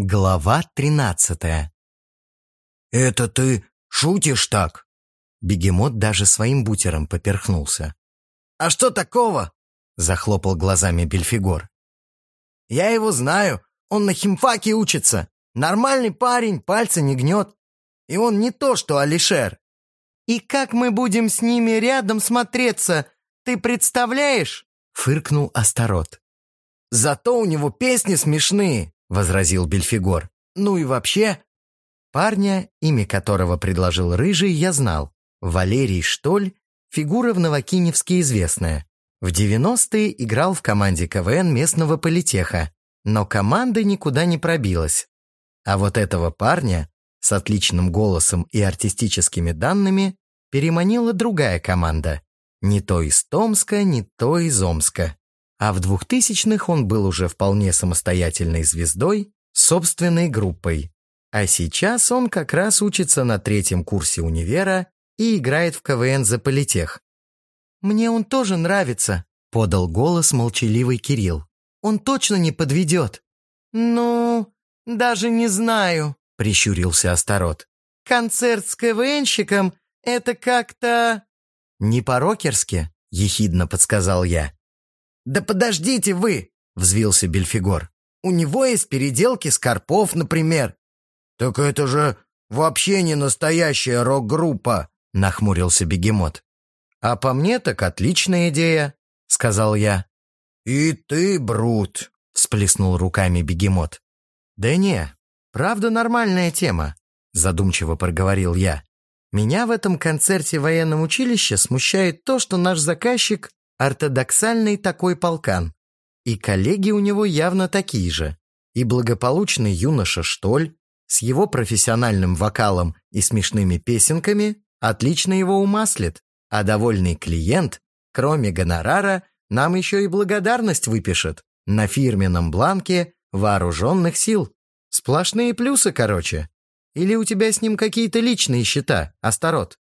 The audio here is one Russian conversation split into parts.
Глава тринадцатая. «Это ты шутишь так?» Бегемот даже своим бутером поперхнулся. «А что такого?» Захлопал глазами Бельфигор. «Я его знаю. Он на химфаке учится. Нормальный парень, пальцы не гнет. И он не то, что Алишер». «И как мы будем с ними рядом смотреться, ты представляешь?» Фыркнул Астарот. «Зато у него песни смешные», — возразил Бельфигор. «Ну и вообще...» Парня, имя которого предложил Рыжий, я знал. Валерий Штоль, фигура в Новокиневске известная. В 90-е играл в команде КВН местного политеха, но команда никуда не пробилась. А вот этого парня с отличным голосом и артистическими данными переманила другая команда. Не то из Томска, не то из Омска. А в 2000-х он был уже вполне самостоятельной звездой, собственной группой. А сейчас он как раз учится на третьем курсе универа и играет в КВН за политех. «Мне он тоже нравится», — подал голос молчаливый Кирилл. «Он точно не подведет». «Ну, даже не знаю», — прищурился Астарот. «Концерт с КВНщиком — это как-то...» «Не по-рокерски?» — ехидно подсказал я. «Да подождите вы!» — взвился Бельфигор. «У него есть переделки Скорпов, например». «Так это же вообще не настоящая рок-группа!» — нахмурился Бегемот. «А по мне так отличная идея», — сказал я. «И ты, Брут!» — всплеснул руками Бегемот. «Да не, правда нормальная тема», — задумчиво проговорил я. «Меня в этом концерте военном училище смущает то, что наш заказчик Ортодоксальный такой полкан. И коллеги у него явно такие же. И благополучный юноша Штоль с его профессиональным вокалом и смешными песенками отлично его умаслит, а довольный клиент, кроме гонорара, нам еще и благодарность выпишет на фирменном бланке вооруженных сил. Сплошные плюсы, короче. Или у тебя с ним какие-то личные счета, Астарот?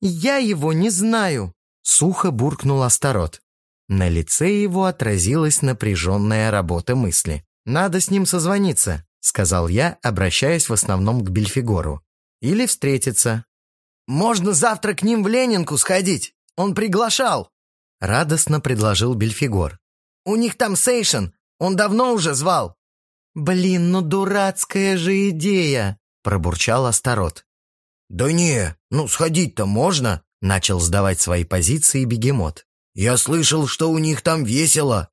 Я его не знаю, Сухо буркнул Астарот. На лице его отразилась напряженная работа мысли. «Надо с ним созвониться», — сказал я, обращаясь в основном к Бельфигору. «Или встретиться». «Можно завтра к ним в Ленинку сходить. Он приглашал», — радостно предложил Бельфигор. «У них там сейшен. Он давно уже звал». «Блин, ну дурацкая же идея», — пробурчал Астарот. «Да не, ну сходить-то можно», Начал сдавать свои позиции бегемот. «Я слышал, что у них там весело».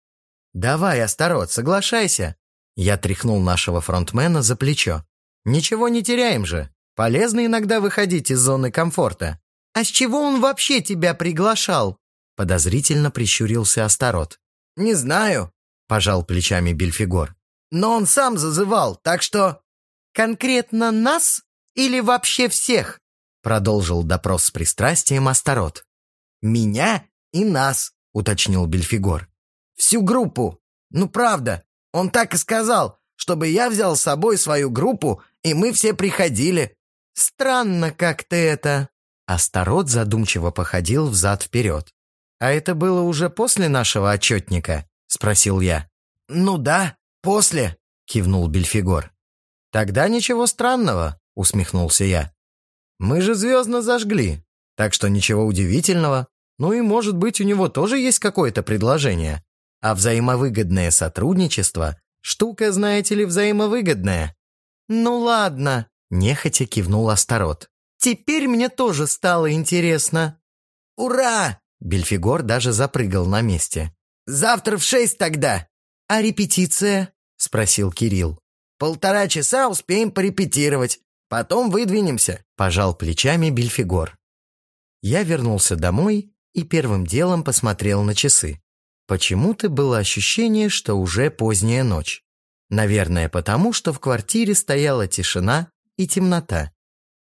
«Давай, Астарот, соглашайся». Я тряхнул нашего фронтмена за плечо. «Ничего не теряем же. Полезно иногда выходить из зоны комфорта». «А с чего он вообще тебя приглашал?» Подозрительно прищурился Астарот. «Не знаю», — пожал плечами Бельфигор. «Но он сам зазывал, так что...» «Конкретно нас или вообще всех?» Продолжил допрос с пристрастием Астарот. «Меня и нас», — уточнил Бельфигор. «Всю группу. Ну, правда. Он так и сказал, чтобы я взял с собой свою группу, и мы все приходили». «Странно как-то это». Астарот задумчиво походил взад-вперед. «А это было уже после нашего отчетника?» — спросил я. «Ну да, после», — кивнул Бельфигор. «Тогда ничего странного», — усмехнулся я. Мы же звездно зажгли, так что ничего удивительного. Ну и, может быть, у него тоже есть какое-то предложение. А взаимовыгодное сотрудничество – штука, знаете ли, взаимовыгодная. «Ну ладно», – нехотя кивнул Астарот. «Теперь мне тоже стало интересно». «Ура!» – Бельфигор даже запрыгал на месте. «Завтра в шесть тогда». «А репетиция?» – спросил Кирилл. «Полтора часа успеем порепетировать. Потом выдвинемся», — пожал плечами Бельфигор. Я вернулся домой и первым делом посмотрел на часы. Почему-то было ощущение, что уже поздняя ночь. Наверное, потому что в квартире стояла тишина и темнота.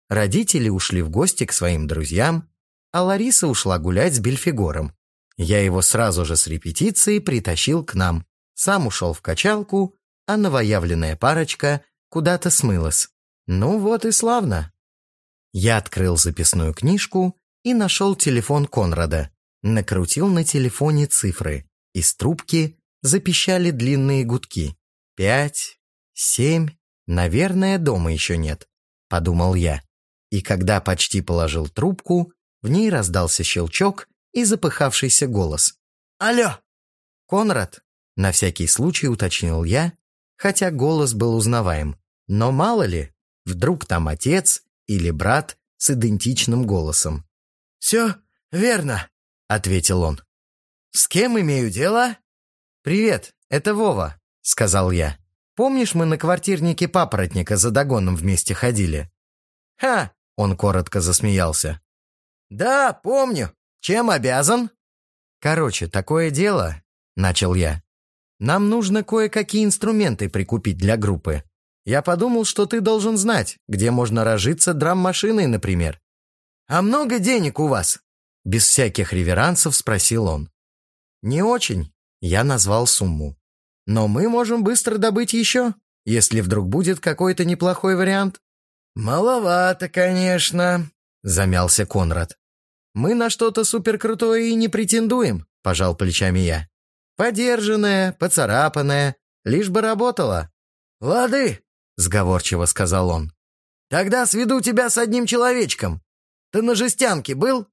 Родители ушли в гости к своим друзьям, а Лариса ушла гулять с Бельфигором. Я его сразу же с репетицией притащил к нам. Сам ушел в качалку, а новоявленная парочка куда-то смылась. Ну вот и славно. Я открыл записную книжку и нашел телефон Конрада. Накрутил на телефоне цифры. Из трубки запищали длинные гудки. Пять, семь. Наверное, дома еще нет, подумал я. И когда почти положил трубку, в ней раздался щелчок и запыхавшийся голос. «Алло!» «Конрад?» — на всякий случай уточнил я, хотя голос был узнаваем. Но мало ли, вдруг там отец или брат с идентичным голосом. «Все верно», — ответил он. «С кем имею дело?» «Привет, это Вова», — сказал я. «Помнишь, мы на квартирнике папоротника за догоном вместе ходили?» «Ха!» — он коротко засмеялся. «Да, помню. Чем обязан?» «Короче, такое дело», — начал я. «Нам нужно кое-какие инструменты прикупить для группы. Я подумал, что ты должен знать, где можно разжиться драм-машиной, например». «А много денег у вас?» Без всяких реверансов спросил он. «Не очень», — я назвал сумму. «Но мы можем быстро добыть еще, если вдруг будет какой-то неплохой вариант». «Маловато, конечно», — замялся Конрад. «Мы на что-то суперкрутое и не претендуем», — пожал плечами я. «Подержанное, поцарапанное, лишь бы работало». «Лады», — сговорчиво сказал он. «Тогда сведу тебя с одним человечком. Ты на жестянке был?»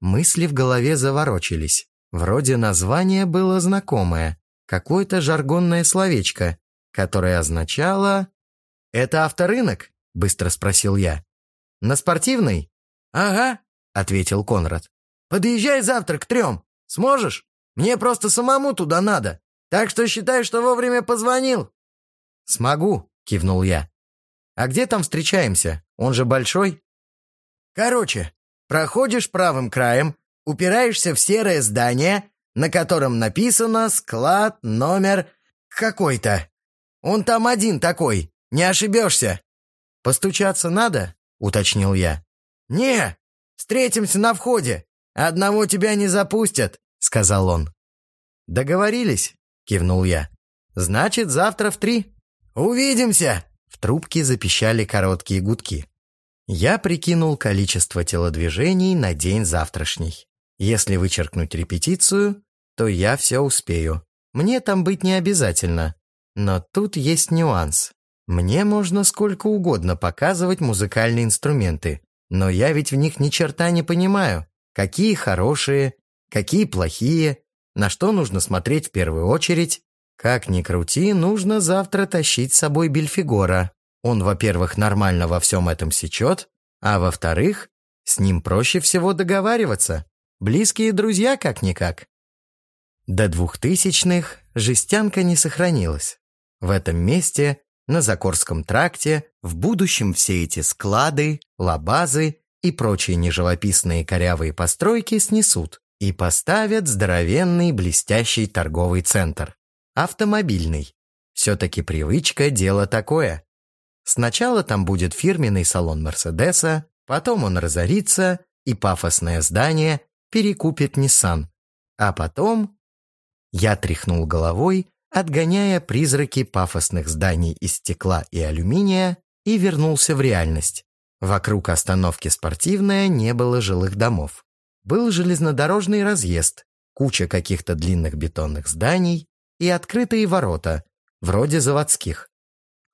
Мысли в голове заворочились. Вроде название было знакомое, какое-то жаргонное словечко, которое означало... «Это авторынок?» — быстро спросил я. «На спортивный?» «Ага», ответил Конрад. «Подъезжай завтра к трем. Сможешь? Мне просто самому туда надо. Так что считай, что вовремя позвонил». «Смогу», — кивнул я. «А где там встречаемся? Он же большой?» «Короче, проходишь правым краем, упираешься в серое здание, на котором написано «Склад номер какой-то». Он там один такой, не ошибешься». «Постучаться надо?» — уточнил я. «Не, Встретимся на входе. Одного тебя не запустят», — сказал он. «Договорились», — кивнул я. «Значит, завтра в три». «Увидимся!» В трубке запищали короткие гудки. Я прикинул количество телодвижений на день завтрашний. Если вычеркнуть репетицию, то я все успею. Мне там быть не обязательно. Но тут есть нюанс. Мне можно сколько угодно показывать музыкальные инструменты, но я ведь в них ни черта не понимаю. Какие хорошие, какие плохие, на что нужно смотреть в первую очередь. Как ни крути, нужно завтра тащить с собой Бельфигора. Он, во-первых, нормально во всем этом сечет, а во-вторых, с ним проще всего договариваться. Близкие друзья как-никак. До двухтысячных жестянка не сохранилась. В этом месте на Закорском тракте в будущем все эти склады, лабазы и прочие неживописные корявые постройки снесут и поставят здоровенный блестящий торговый центр. Автомобильный. Все-таки привычка – дело такое. Сначала там будет фирменный салон Мерседеса, потом он разорится, и пафосное здание перекупит Nissan. А потом... Я тряхнул головой отгоняя призраки пафосных зданий из стекла и алюминия, и вернулся в реальность. Вокруг остановки «Спортивная» не было жилых домов. Был железнодорожный разъезд, куча каких-то длинных бетонных зданий и открытые ворота, вроде заводских.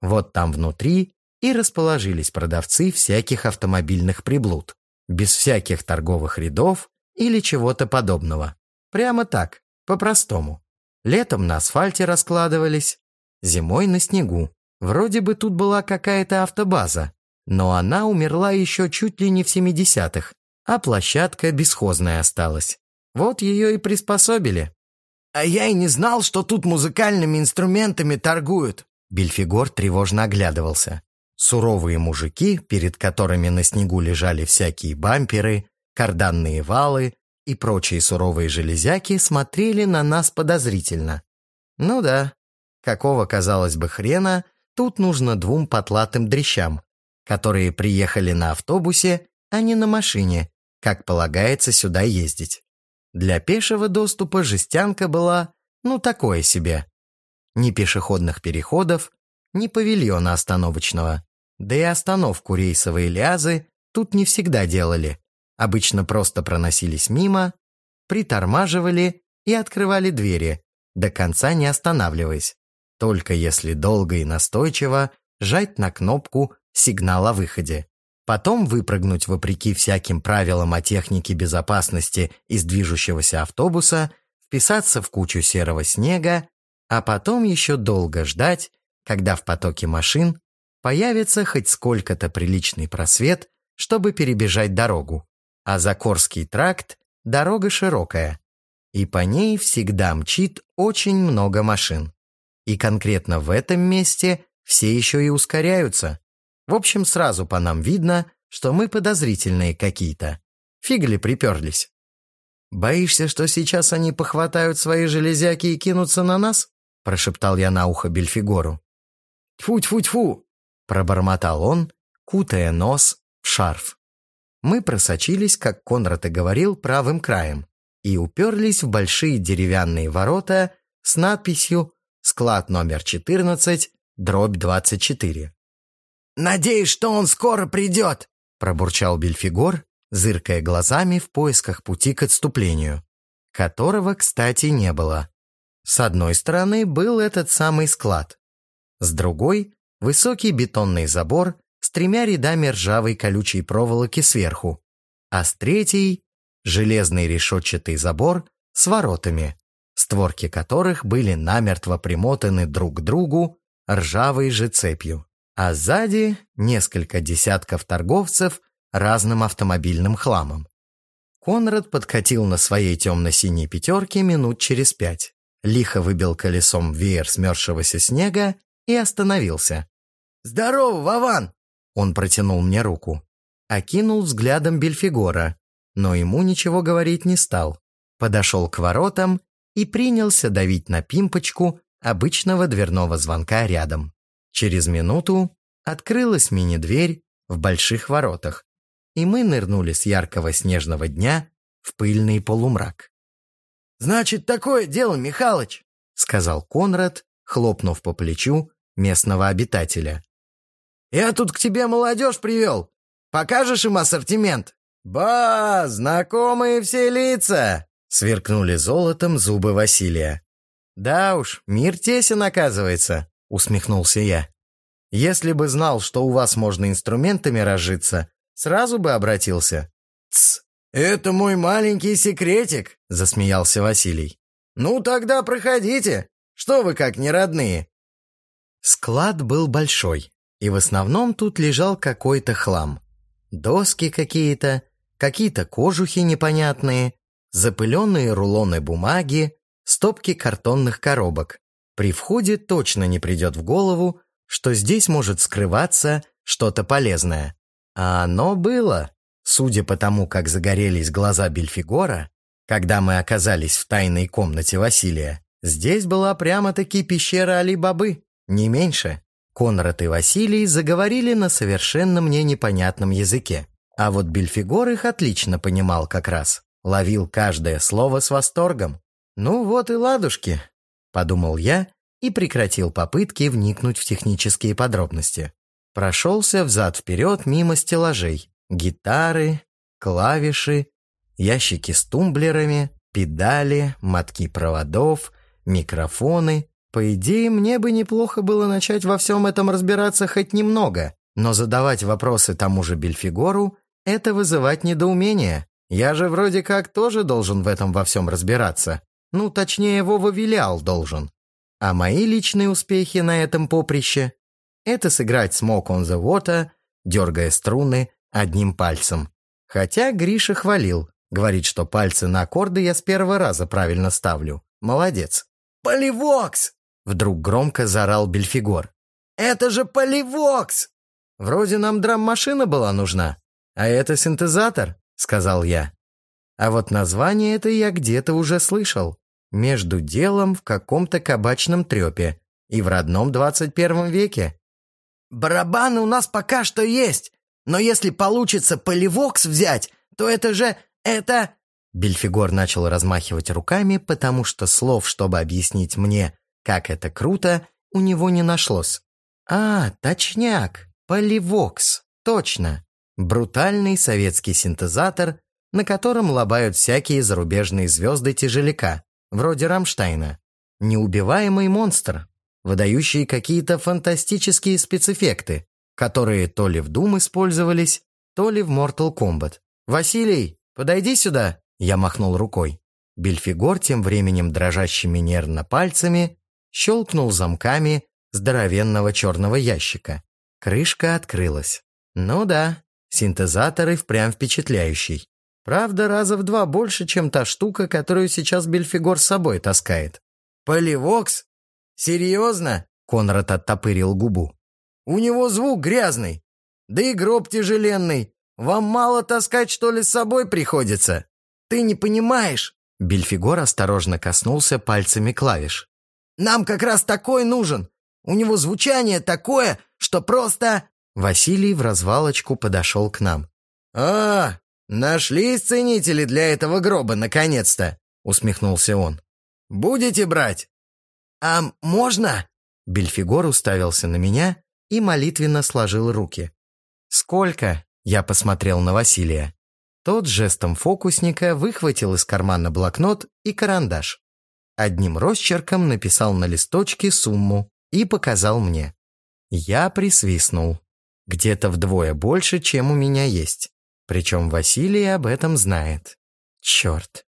Вот там внутри и расположились продавцы всяких автомобильных приблуд, без всяких торговых рядов или чего-то подобного. Прямо так, по-простому. Летом на асфальте раскладывались, зимой на снегу. Вроде бы тут была какая-то автобаза, но она умерла еще чуть ли не в 70-х, а площадка бесхозная осталась. Вот ее и приспособили. «А я и не знал, что тут музыкальными инструментами торгуют!» Бельфигор тревожно оглядывался. Суровые мужики, перед которыми на снегу лежали всякие бамперы, карданные валы, и прочие суровые железяки смотрели на нас подозрительно. Ну да, какого, казалось бы, хрена тут нужно двум потлатым дрищам, которые приехали на автобусе, а не на машине, как полагается сюда ездить. Для пешего доступа жестянка была, ну, такое себе. Ни пешеходных переходов, ни павильона остановочного. Да и остановку рейсовые лязы тут не всегда делали обычно просто проносились мимо, притормаживали и открывали двери, до конца не останавливаясь. Только если долго и настойчиво жать на кнопку «Сигнал о выходе». Потом выпрыгнуть вопреки всяким правилам о технике безопасности из движущегося автобуса, вписаться в кучу серого снега, а потом еще долго ждать, когда в потоке машин появится хоть сколько-то приличный просвет, чтобы перебежать дорогу. А за Корский тракт дорога широкая, и по ней всегда мчит очень много машин. И конкретно в этом месте все еще и ускоряются. В общем, сразу по нам видно, что мы подозрительные какие-то. Фиг ли приперлись? «Боишься, что сейчас они похватают свои железяки и кинутся на нас?» прошептал я на ухо Бельфигору. «Тьфу-тьфу-тьфу!» пробормотал он, кутая нос в шарф. Мы просочились, как Конрад и говорил, правым краем и уперлись в большие деревянные ворота с надписью «Склад номер 14, дробь 24». «Надеюсь, что он скоро придет», — пробурчал Бельфигор, зыркая глазами в поисках пути к отступлению, которого, кстати, не было. С одной стороны был этот самый склад, с другой — высокий бетонный забор с тремя рядами ржавой колючей проволоки сверху, а с третьей — железный решетчатый забор с воротами, створки которых были намертво примотаны друг к другу ржавой же цепью а сзади несколько десятков торговцев разным автомобильным хламом. Конрад подкатил на своей темно-синей пятерке минут через пять, лихо выбил колесом веер смерзшегося снега и остановился. «Здорово, Вован!» Он протянул мне руку. Окинул взглядом Бельфигора, но ему ничего говорить не стал. Подошел к воротам и принялся давить на пимпочку обычного дверного звонка рядом. Через минуту открылась мини-дверь в больших воротах, и мы нырнули с яркого снежного дня в пыльный полумрак. «Значит, такое дело, Михалыч!» — сказал Конрад, хлопнув по плечу местного обитателя. «Я тут к тебе молодежь привел. Покажешь им ассортимент?» «Ба, знакомые все лица!» — сверкнули золотом зубы Василия. «Да уж, мир тесен, оказывается усмехнулся я. Если бы знал, что у вас можно инструментами разжиться, сразу бы обратился. Тс, это мой маленький секретик, засмеялся Василий. Ну тогда проходите. Что вы как не родные? Склад был большой, и в основном тут лежал какой-то хлам. Доски какие-то, какие-то кожухи непонятные, запыленные рулоны бумаги, стопки картонных коробок. При входе точно не придет в голову, что здесь может скрываться что-то полезное. А оно было. Судя по тому, как загорелись глаза Бельфигора, когда мы оказались в тайной комнате Василия, здесь была прямо-таки пещера Али-Бабы, не меньше. Конрад и Василий заговорили на совершенно мне непонятном языке. А вот Бельфигор их отлично понимал как раз. Ловил каждое слово с восторгом. Ну вот и ладушки подумал я и прекратил попытки вникнуть в технические подробности. Прошелся взад-вперед мимо стеллажей. Гитары, клавиши, ящики с тумблерами, педали, мотки проводов, микрофоны. По идее, мне бы неплохо было начать во всем этом разбираться хоть немного, но задавать вопросы тому же Бельфигору — это вызывать недоумение. Я же вроде как тоже должен в этом во всем разбираться. Ну, точнее, Вова Вилял должен. А мои личные успехи на этом поприще — это сыграть «Smoke on the Water», дергая струны одним пальцем. Хотя Гриша хвалил, говорит, что пальцы на аккорды я с первого раза правильно ставлю. Молодец. «Поливокс!» — вдруг громко заорал Бельфигор. «Это же поливокс!» «Вроде нам драм-машина была нужна, а это синтезатор», — сказал я. А вот название это я где-то уже слышал между делом в каком-то кабачном трепе и в родном 21 веке. «Барабаны у нас пока что есть, но если получится поливокс взять, то это же... это...» Бельфигор начал размахивать руками, потому что слов, чтобы объяснить мне, как это круто, у него не нашлось. «А, точняк, поливокс, точно. Брутальный советский синтезатор, на котором лобают всякие зарубежные звезды тяжеляка вроде Рамштайна. Неубиваемый монстр. выдающие какие-то фантастические спецэффекты, которые то ли в Doom использовались, то ли в Mortal Kombat. «Василий, подойди сюда!» Я махнул рукой. Бельфигор тем временем дрожащими нервно пальцами щелкнул замками здоровенного черного ящика. Крышка открылась. Ну да, синтезатор и впрямь впечатляющий. Правда, раза в два больше, чем та штука, которую сейчас Бельфигор с собой таскает. «Поливокс? Серьезно?» Конрад оттопырил губу. «У него звук грязный. Да и гроб тяжеленный. Вам мало таскать, что ли, с собой приходится? Ты не понимаешь?» Бельфигор осторожно коснулся пальцами клавиш. «Нам как раз такой нужен. У него звучание такое, что просто...» Василий в развалочку подошел к нам. «А, нашлись ценители для этого гроба, наконец-то!» усмехнулся он. «Будете брать?» «А можно?» Бельфигор уставился на меня и молитвенно сложил руки. «Сколько?» Я посмотрел на Василия. Тот жестом фокусника выхватил из кармана блокнот и карандаш. Одним росчерком написал на листочке сумму и показал мне. Я присвистнул. Где-то вдвое больше, чем у меня есть. Причем Василий об этом знает. Черт.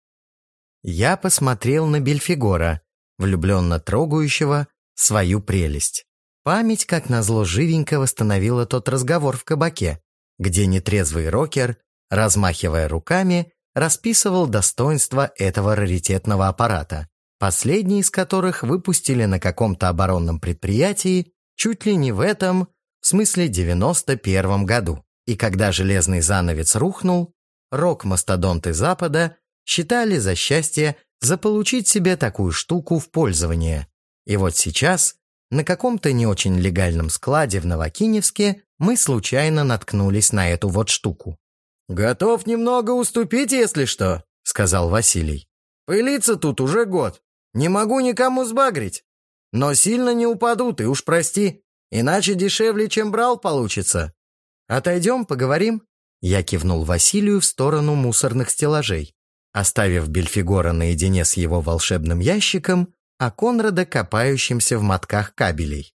Я посмотрел на Бельфигора, влюбленно трогающего свою прелесть. Память, как назло, живенько восстановила тот разговор в кабаке, где нетрезвый рокер, размахивая руками, расписывал достоинства этого раритетного аппарата, последний из которых выпустили на каком-то оборонном предприятии чуть ли не в этом, в смысле 91 году. И когда железный занавес рухнул, рок-мастодонты Запада считали за счастье заполучить себе такую штуку в пользование. И вот сейчас на каком-то не очень легальном складе в Новокиневске мы случайно наткнулись на эту вот штуку. «Готов немного уступить, если что», — сказал Василий. «Пылиться тут уже год. Не могу никому сбагрить. Но сильно не упаду, ты уж прости. Иначе дешевле, чем брал, получится. Отойдем, поговорим?» Я кивнул Василию в сторону мусорных стеллажей, оставив Бельфигора наедине с его волшебным ящиком, а Конрада копающимся в мотках кабелей.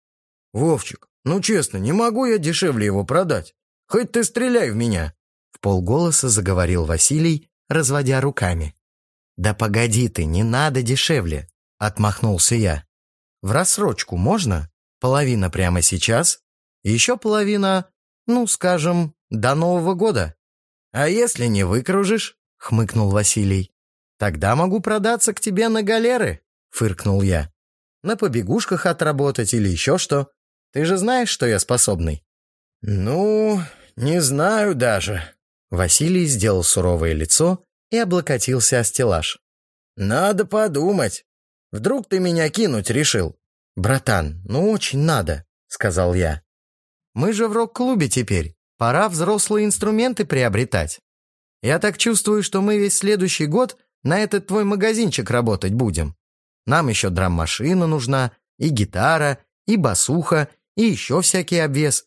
«Вовчик, «Ну честно, не могу я дешевле его продать. Хоть ты стреляй в меня!» В полголоса заговорил Василий, разводя руками. «Да погоди ты, не надо дешевле!» Отмахнулся я. «В рассрочку можно? Половина прямо сейчас? Еще половина, ну, скажем, до Нового года. А если не выкружишь?» Хмыкнул Василий. «Тогда могу продаться к тебе на галеры», фыркнул я. «На побегушках отработать или еще что. Ты же знаешь, что я способный?» «Ну, не знаю даже». Василий сделал суровое лицо и облокотился о стеллаж. «Надо подумать. Вдруг ты меня кинуть решил?» «Братан, ну очень надо», — сказал я. «Мы же в рок-клубе теперь. Пора взрослые инструменты приобретать. Я так чувствую, что мы весь следующий год на этот твой магазинчик работать будем. Нам еще драм-машина нужна, и гитара, и басуха, и еще всякий обвес.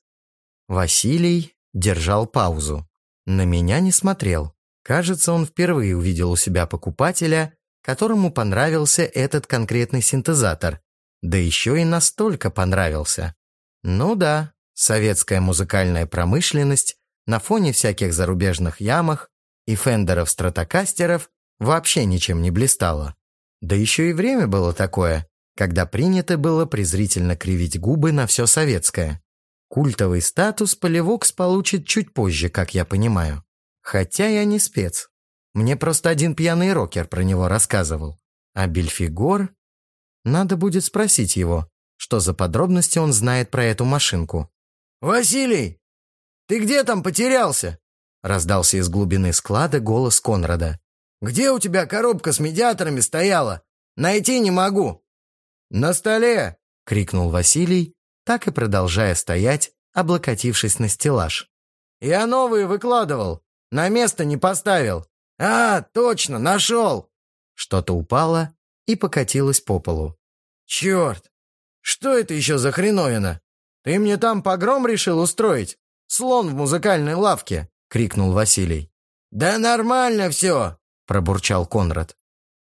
Василий держал паузу. На меня не смотрел. Кажется, он впервые увидел у себя покупателя, которому понравился этот конкретный синтезатор. Да еще и настолько понравился. Ну да, советская музыкальная промышленность на фоне всяких зарубежных ямах и фендеров-стратокастеров вообще ничем не блистала. Да еще и время было такое, когда принято было презрительно кривить губы на все советское. Культовый статус Поливокс получит чуть позже, как я понимаю. Хотя я не спец. Мне просто один пьяный рокер про него рассказывал. А Бельфигор... Надо будет спросить его, что за подробности он знает про эту машинку. «Василий, ты где там потерялся?» Раздался из глубины склада голос Конрада. «Где у тебя коробка с медиаторами стояла? Найти не могу». «На столе!» — крикнул Василий, так и продолжая стоять, облокотившись на стеллаж. «Я новые выкладывал, на место не поставил. А, точно, нашел!» Что-то упало и покатилось по полу. «Черт! Что это еще за хреновина? Ты мне там погром решил устроить? Слон в музыкальной лавке!» — крикнул Василий. «Да нормально все!» — пробурчал Конрад.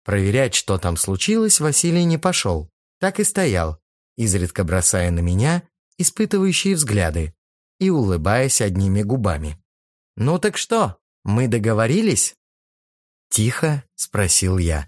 Проверять, что там случилось, Василий не пошел так и стоял, изредка бросая на меня испытывающие взгляды и улыбаясь одними губами. «Ну так что, мы договорились?» Тихо спросил я.